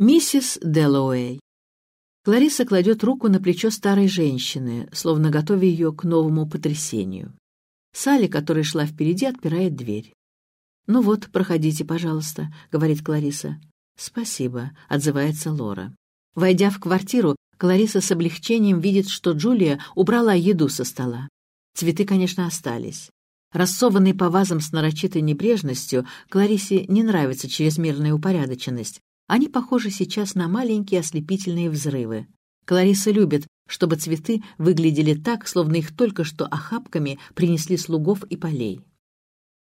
Миссис Дэллоуэй. Клариса кладет руку на плечо старой женщины, словно готовя ее к новому потрясению. Салли, которая шла впереди, отпирает дверь. «Ну вот, проходите, пожалуйста», — говорит Клариса. «Спасибо», — отзывается Лора. Войдя в квартиру, Клариса с облегчением видит, что Джулия убрала еду со стола. Цветы, конечно, остались. Рассованные по вазам с нарочитой небрежностью, Кларисе не нравится чрезмерная упорядоченность. Они похожи сейчас на маленькие ослепительные взрывы. Клариса любит, чтобы цветы выглядели так, словно их только что охапками принесли слугов и полей.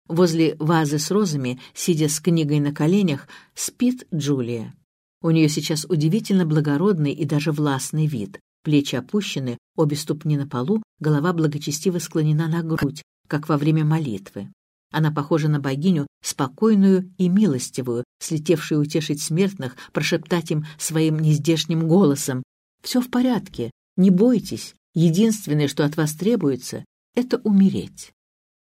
Возле вазы с розами, сидя с книгой на коленях, спит Джулия. У нее сейчас удивительно благородный и даже властный вид. Плечи опущены, обе ступни на полу, голова благочестиво склонена на грудь, как во время молитвы. Она похожа на богиню, спокойную и милостивую, слетевшую утешить смертных, прошептать им своим нездешним голосом. «Все в порядке, не бойтесь, единственное, что от вас требуется, это умереть».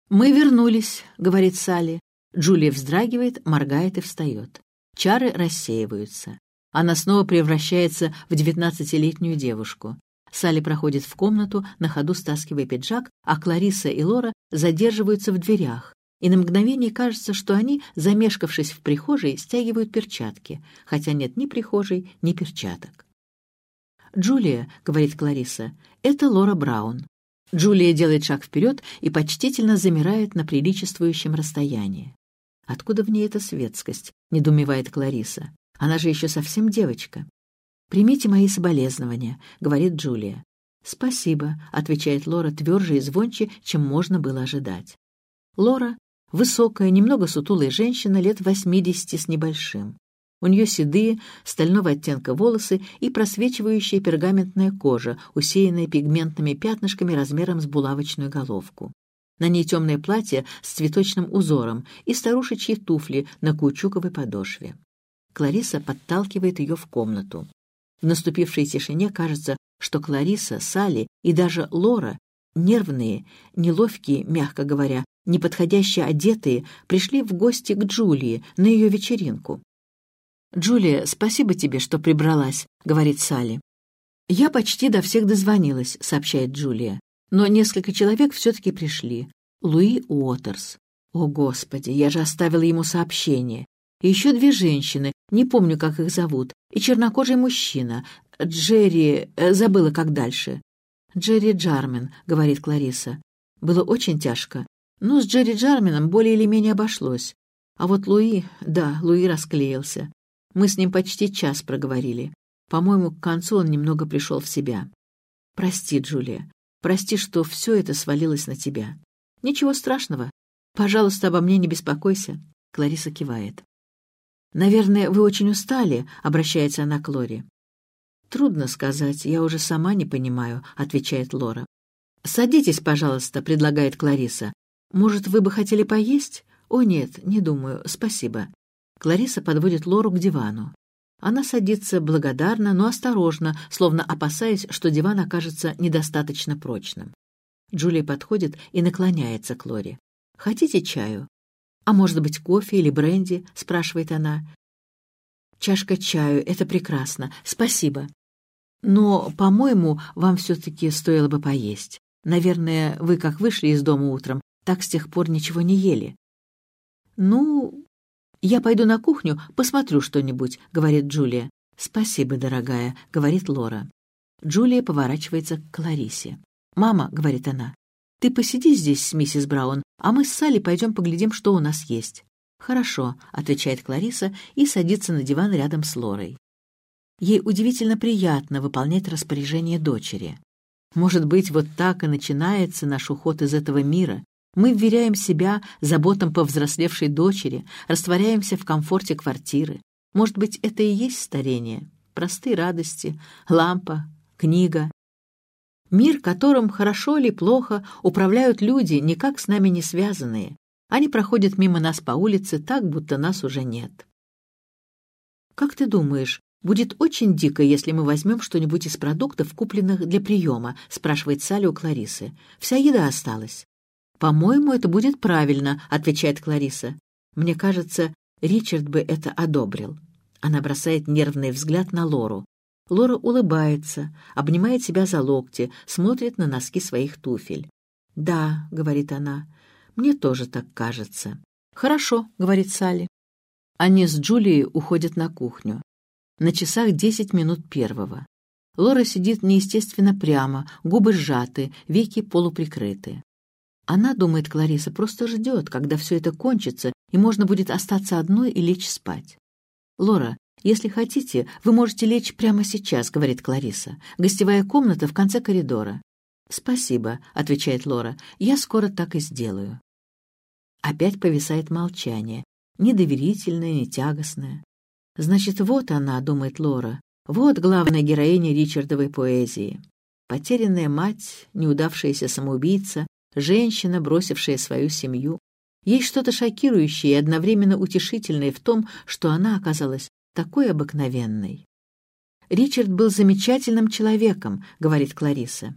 «Мы вернулись», — говорит Салли. Джулия вздрагивает, моргает и встает. Чары рассеиваются. Она снова превращается в девятнадцатилетнюю девушку. Салли проходит в комнату, на ходу стаскивая пиджак, а Клариса и Лора задерживаются в дверях. И на мгновение кажется, что они, замешкавшись в прихожей, стягивают перчатки, хотя нет ни прихожей, ни перчаток. «Джулия», — говорит Клариса, — «это Лора Браун». Джулия делает шаг вперед и почтительно замирает на приличествующем расстоянии. «Откуда в ней эта светскость?» — недумевает Клариса. «Она же еще совсем девочка». «Примите мои соболезнования», — говорит Джулия. «Спасибо», — отвечает Лора тверже и звонче, чем можно было ожидать. Лора — высокая, немного сутулая женщина лет восьмидесяти с небольшим. У нее седые, стального оттенка волосы и просвечивающая пергаментная кожа, усеянная пигментными пятнышками размером с булавочную головку. На ней темное платье с цветочным узором и старушечьи туфли на каучуковой подошве. Клариса подталкивает ее в комнату. В наступившей тишине кажется, что Клариса, Салли и даже Лора, нервные, неловкие, мягко говоря, неподходяще одетые, пришли в гости к Джулии на ее вечеринку. «Джулия, спасибо тебе, что прибралась», — говорит Салли. «Я почти до всех дозвонилась», — сообщает Джулия. «Но несколько человек все-таки пришли. Луи Уотерс. О, Господи, я же оставила ему сообщение. И еще две женщины, не помню, как их зовут, и чернокожий мужчина. Джерри... Э, забыла, как дальше. «Джерри Джармен», — говорит Клариса. Было очень тяжко. Но с Джерри Джарменом более или менее обошлось. А вот Луи... Да, Луи расклеился. Мы с ним почти час проговорили. По-моему, к концу он немного пришел в себя. Прости, Джулия. Прости, что все это свалилось на тебя. Ничего страшного. Пожалуйста, обо мне не беспокойся. Клариса кивает. «Наверное, вы очень устали», — обращается она к Лоре. «Трудно сказать, я уже сама не понимаю», — отвечает Лора. «Садитесь, пожалуйста», — предлагает Клариса. «Может, вы бы хотели поесть?» «О, нет, не думаю, спасибо». Клариса подводит Лору к дивану. Она садится благодарно, но осторожно, словно опасаясь, что диван окажется недостаточно прочным. Джулия подходит и наклоняется к Лоре. «Хотите чаю?» «А может быть, кофе или бренди?» — спрашивает она. «Чашка чаю — это прекрасно. Спасибо. Но, по-моему, вам все-таки стоило бы поесть. Наверное, вы, как вышли из дома утром, так с тех пор ничего не ели». «Ну, я пойду на кухню, посмотрю что-нибудь», — говорит Джулия. «Спасибо, дорогая», — говорит Лора. Джулия поворачивается к Кларисе. «Мама», — говорит она, — «ты посиди здесь с миссис Браун, а мы с Салли пойдем поглядим, что у нас есть». «Хорошо», — отвечает Клариса и садится на диван рядом с Лорой. Ей удивительно приятно выполнять распоряжение дочери. Может быть, вот так и начинается наш уход из этого мира. Мы вверяем себя заботам повзрослевшей дочери, растворяемся в комфорте квартиры. Может быть, это и есть старение. Простые радости, лампа, книга. Мир, которым хорошо или плохо управляют люди, никак с нами не связанные. Они проходят мимо нас по улице так, будто нас уже нет. Как ты думаешь, будет очень дико, если мы возьмем что-нибудь из продуктов, купленных для приема, спрашивает Салли у Кларисы. Вся еда осталась. «По-моему, это будет правильно», — отвечает Клариса. «Мне кажется, Ричард бы это одобрил». Она бросает нервный взгляд на Лору. Лора улыбается, обнимает себя за локти, смотрит на носки своих туфель. «Да», — говорит она, — «мне тоже так кажется». «Хорошо», — говорит Салли. Они с Джулией уходят на кухню. На часах десять минут первого. Лора сидит неестественно прямо, губы сжаты, веки полуприкрыты. Она, думает Клариса, просто ждет, когда все это кончится, и можно будет остаться одной и лечь спать. «Лора, если хотите, вы можете лечь прямо сейчас», — говорит Клариса. «Гостевая комната в конце коридора». «Спасибо», — отвечает Лора. «Я скоро так и сделаю». Опять повисает молчание, ни доверительное, ни тягостное. «Значит, вот она», — думает Лора, — «вот главная героиня Ричардовой поэзии. Потерянная мать, неудавшаяся самоубийца, женщина, бросившая свою семью. Есть что-то шокирующее и одновременно утешительное в том, что она оказалась такой обыкновенной. «Ричард был замечательным человеком», — говорит Клариса,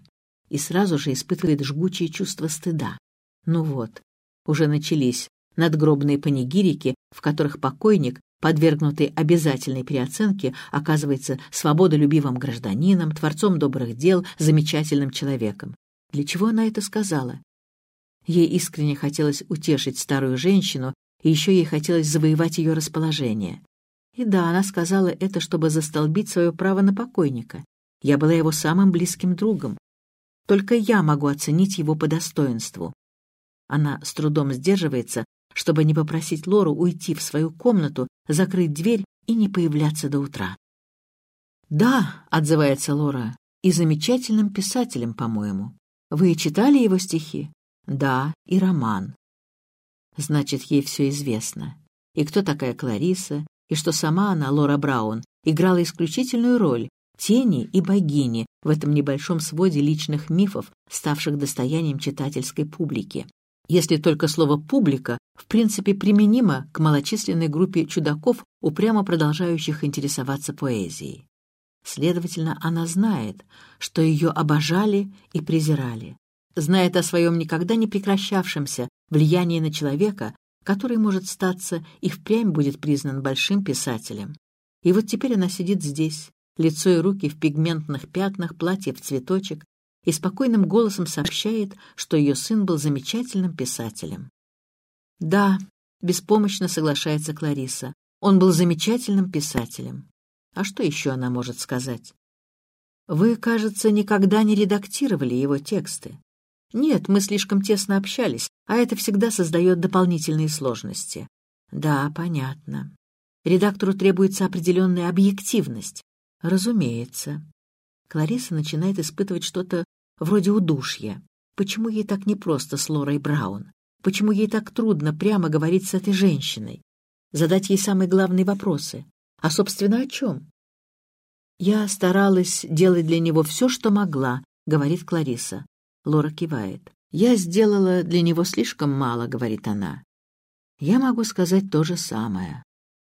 и сразу же испытывает жгучее чувство стыда. Ну вот, уже начались надгробные панигирики, в которых покойник, подвергнутый обязательной переоценке, оказывается свободолюбивым гражданином, творцом добрых дел, замечательным человеком. Для чего она это сказала? Ей искренне хотелось утешить старую женщину, и еще ей хотелось завоевать ее расположение. И да, она сказала это, чтобы застолбить свое право на покойника. Я была его самым близким другом. Только я могу оценить его по достоинству. Она с трудом сдерживается, чтобы не попросить Лору уйти в свою комнату, закрыть дверь и не появляться до утра. «Да», — отзывается Лора, — «и замечательным писателем, по-моему. Вы читали его стихи?» «Да, и роман». Значит, ей все известно. И кто такая Клариса, и что сама она, Лора Браун, играла исключительную роль тени и богини в этом небольшом своде личных мифов, ставших достоянием читательской публики если только слово «публика» в принципе применимо к малочисленной группе чудаков, упрямо продолжающих интересоваться поэзией. Следовательно, она знает, что ее обожали и презирали, знает о своем никогда не прекращавшемся влиянии на человека, который, может статься, и впрямь будет признан большим писателем. И вот теперь она сидит здесь, лицо и руки в пигментных пятнах, платье в цветочек, и спокойным голосом сообщает, что ее сын был замечательным писателем. «Да», — беспомощно соглашается Клариса, — «он был замечательным писателем». А что еще она может сказать? «Вы, кажется, никогда не редактировали его тексты». «Нет, мы слишком тесно общались, а это всегда создает дополнительные сложности». «Да, понятно. Редактору требуется определенная объективность». «Разумеется». Клариса начинает испытывать что-то вроде удушья. Почему ей так непросто с Лорой Браун? Почему ей так трудно прямо говорить с этой женщиной? Задать ей самые главные вопросы. А, собственно, о чем? «Я старалась делать для него все, что могла», — говорит Клариса. Лора кивает. «Я сделала для него слишком мало», — говорит она. «Я могу сказать то же самое».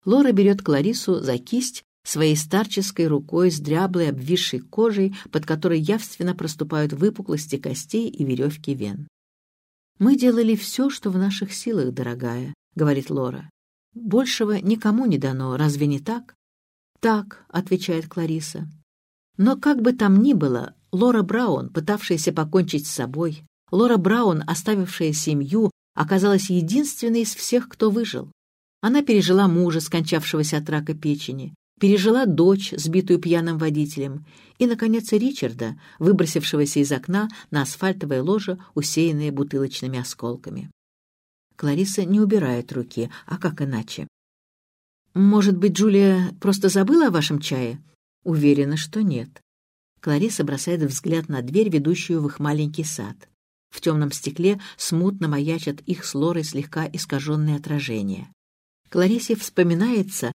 Лора берет Кларису за кисть своей старческой рукой с дряблой обвисшей кожей, под которой явственно проступают выпуклости костей и веревки вен. «Мы делали все, что в наших силах, дорогая», — говорит Лора. «Большего никому не дано, разве не так?» «Так», — отвечает Клариса. Но как бы там ни было, Лора Браун, пытавшаяся покончить с собой, Лора Браун, оставившая семью, оказалась единственной из всех, кто выжил. Она пережила мужа, скончавшегося от рака печени, пережила дочь, сбитую пьяным водителем, и, наконец, Ричарда, выбросившегося из окна на асфальтовое ложе, усеянное бутылочными осколками. Клариса не убирает руки, а как иначе? «Может быть, Джулия просто забыла о вашем чае?» Уверена, что нет. Клариса бросает взгляд на дверь, ведущую в их маленький сад. В темном стекле смутно маячат их с Лорой слегка искаженные отражения. Кларисе вспоминается,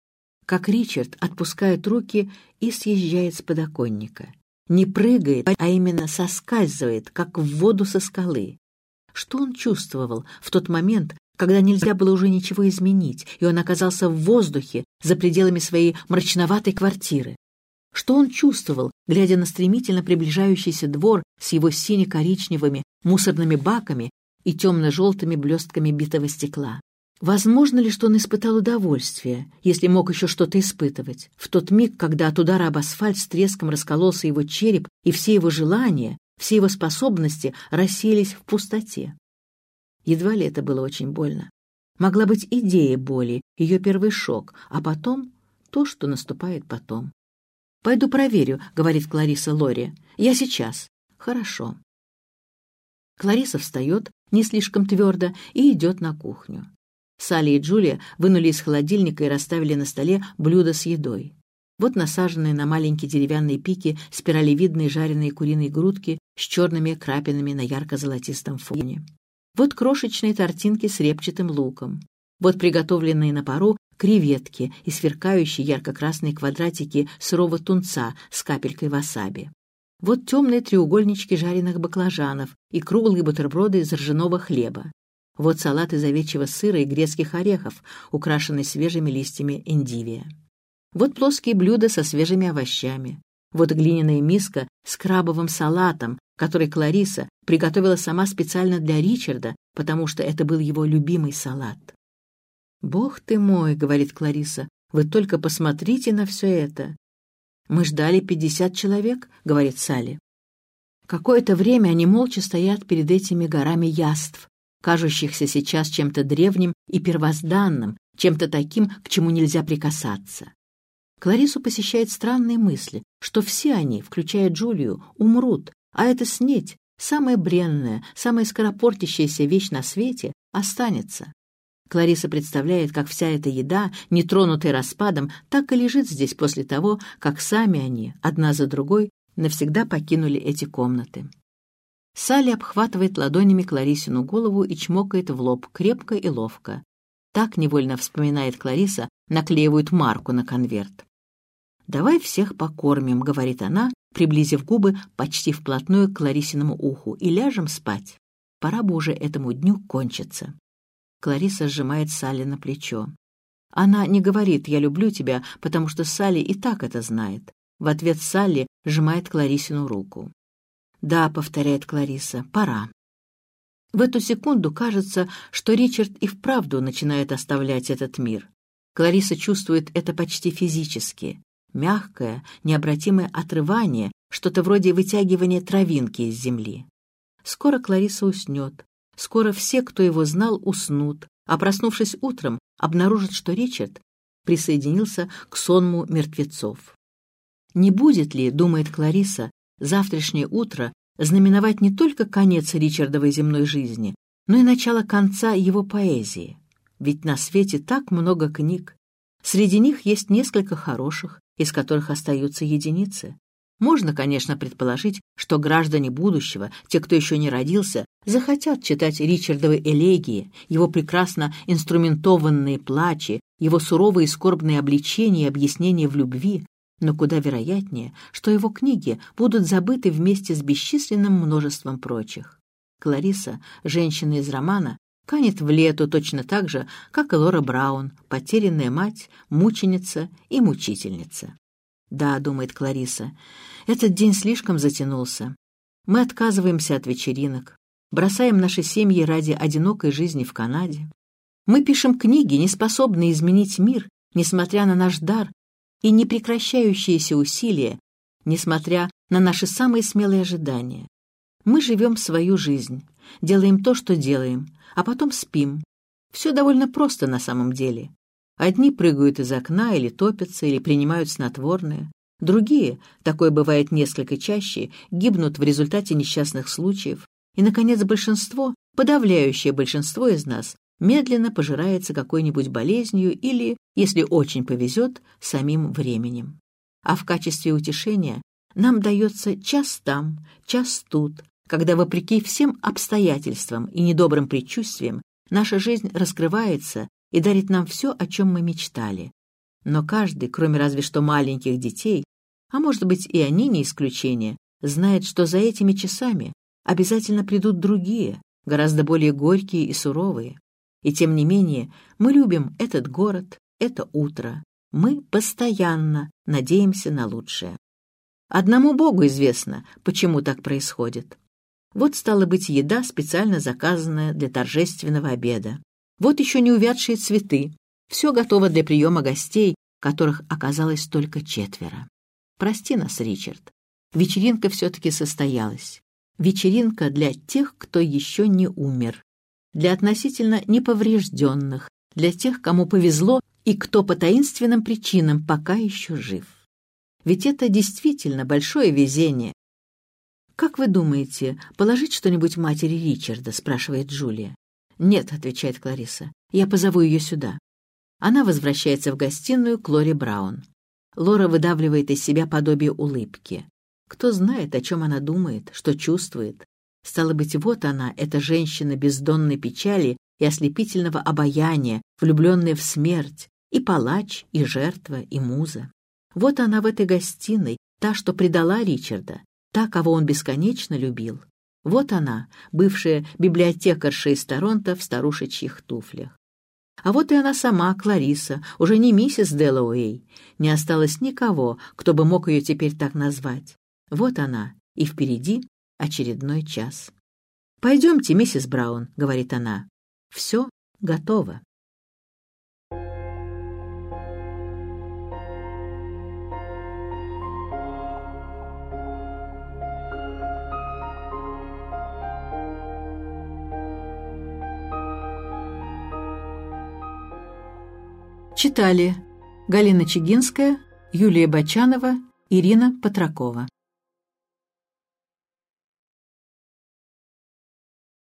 как Ричард отпускает руки и съезжает с подоконника. Не прыгает, а именно соскальзывает, как в воду со скалы. Что он чувствовал в тот момент, когда нельзя было уже ничего изменить, и он оказался в воздухе за пределами своей мрачноватой квартиры? Что он чувствовал, глядя на стремительно приближающийся двор с его сине-коричневыми мусорными баками и темно-желтыми блестками битого стекла? Возможно ли, что он испытал удовольствие, если мог еще что-то испытывать, в тот миг, когда от удара об асфальт с треском раскололся его череп, и все его желания, все его способности рассеялись в пустоте? Едва ли это было очень больно. Могла быть идея боли, ее первый шок, а потом то, что наступает потом. «Пойду проверю», — говорит Клариса Лори. «Я сейчас». «Хорошо». Клариса встает, не слишком твердо, и идет на кухню. Салли и Джулия вынули из холодильника и расставили на столе блюдо с едой. Вот насаженные на маленькие деревянные пики спиралевидные жареные куриные грудки с черными крапинами на ярко-золотистом фоне. Вот крошечные тортинки с репчатым луком. Вот приготовленные на пару креветки и сверкающие ярко-красные квадратики сырого тунца с капелькой васаби. Вот темные треугольнички жареных баклажанов и круглые бутерброды из ржаного хлеба. Вот салат из овечьего сыра и грецких орехов, украшенный свежими листьями эндивия. Вот плоские блюда со свежими овощами. Вот глиняная миска с крабовым салатом, который Клариса приготовила сама специально для Ричарда, потому что это был его любимый салат. «Бог ты мой», — говорит Клариса, — «вы только посмотрите на все это». «Мы ждали пятьдесят человек», — говорит Салли. Какое-то время они молча стоят перед этими горами яств, кажущихся сейчас чем-то древним и первозданным, чем-то таким, к чему нельзя прикасаться. Кларису посещают странные мысли, что все они, включая Джулию, умрут, а эта снеть, самая бренная, самая скоропортящаяся вещь на свете, останется. Клариса представляет, как вся эта еда, нетронутая распадом, так и лежит здесь после того, как сами они, одна за другой, навсегда покинули эти комнаты. Салли обхватывает ладонями Кларисину голову и чмокает в лоб крепко и ловко. Так, невольно вспоминает Клариса, наклеивают марку на конверт. «Давай всех покормим», — говорит она, приблизив губы почти вплотную к Кларисиному уху, «и ляжем спать. Пора бы уже этому дню кончиться». Клариса сжимает Салли на плечо. Она не говорит «я люблю тебя», потому что Салли и так это знает. В ответ Салли сжимает Кларисину руку. «Да», — повторяет Клариса, — «пора». В эту секунду кажется, что Ричард и вправду начинает оставлять этот мир. Клариса чувствует это почти физически. Мягкое, необратимое отрывание, что-то вроде вытягивания травинки из земли. Скоро Клариса уснет. Скоро все, кто его знал, уснут, а проснувшись утром, обнаружат, что Ричард присоединился к сонму мертвецов. Не будет ли, думает Клариса, завтрашнее утро знаменовать не только конец Ричардовой земной жизни, но и начало конца его поэзии. Ведь на свете так много книг. Среди них есть несколько хороших, из которых остаются единицы. Можно, конечно, предположить, что граждане будущего, те, кто еще не родился, захотят читать Ричардовы элегии, его прекрасно инструментованные плачи, его суровые и скорбные обличения и объяснения в любви, но куда вероятнее, что его книги будут забыты вместе с бесчисленным множеством прочих. Клариса, женщина из романа, канет в лету точно так же, как и Лора Браун, потерянная мать, мученица и мучительница. «Да», — думает Клариса, — «этот день слишком затянулся. Мы отказываемся от вечеринок, бросаем наши семьи ради одинокой жизни в Канаде. Мы пишем книги, не способные изменить мир, несмотря на наш дар и непрекращающиеся усилия, несмотря на наши самые смелые ожидания. Мы живем свою жизнь, делаем то, что делаем, а потом спим. Все довольно просто на самом деле. Одни прыгают из окна или топятся, или принимают снотворное. Другие, такое бывает несколько чаще, гибнут в результате несчастных случаев. И, наконец, большинство, подавляющее большинство из нас, медленно пожирается какой-нибудь болезнью или, если очень повезет, самим временем. А в качестве утешения нам дается час там, час тут, когда, вопреки всем обстоятельствам и недобрым предчувствиям, наша жизнь раскрывается и дарит нам все, о чем мы мечтали. Но каждый, кроме разве что маленьких детей, а может быть и они не исключение, знает, что за этими часами обязательно придут другие, гораздо более горькие и суровые. И тем не менее мы любим этот город, это утро. Мы постоянно надеемся на лучшее. Одному Богу известно, почему так происходит. Вот стала быть еда, специально заказанная для торжественного обеда. Вот еще не увядшие цветы. Все готово для приема гостей, которых оказалось только четверо. Прости нас, Ричард. Вечеринка все-таки состоялась. Вечеринка для тех, кто еще не умер. Для относительно неповрежденных, для тех, кому повезло и кто по таинственным причинам пока еще жив. Ведь это действительно большое везение. «Как вы думаете, положить что-нибудь матери Ричарда?» — спрашивает Джулия. «Нет», — отвечает Клариса, — «я позову ее сюда». Она возвращается в гостиную к Лоре Браун. Лора выдавливает из себя подобие улыбки. Кто знает, о чем она думает, что чувствует. Стало быть, вот она, эта женщина бездонной печали и ослепительного обаяния, влюбленная в смерть, и палач, и жертва, и муза. Вот она в этой гостиной, та, что предала Ричарда, та, кого он бесконечно любил. Вот она, бывшая библиотекарша из Торонто в старушечьих туфлях. А вот и она сама, Клариса, уже не миссис Дэллоуэй. Не осталось никого, кто бы мог ее теперь так назвать. Вот она, и впереди очередной час. «Пойдемте, миссис Браун», — говорит она. «Все готово». Читали Галина Чигинская, Юлия Бочанова, Ирина Патракова.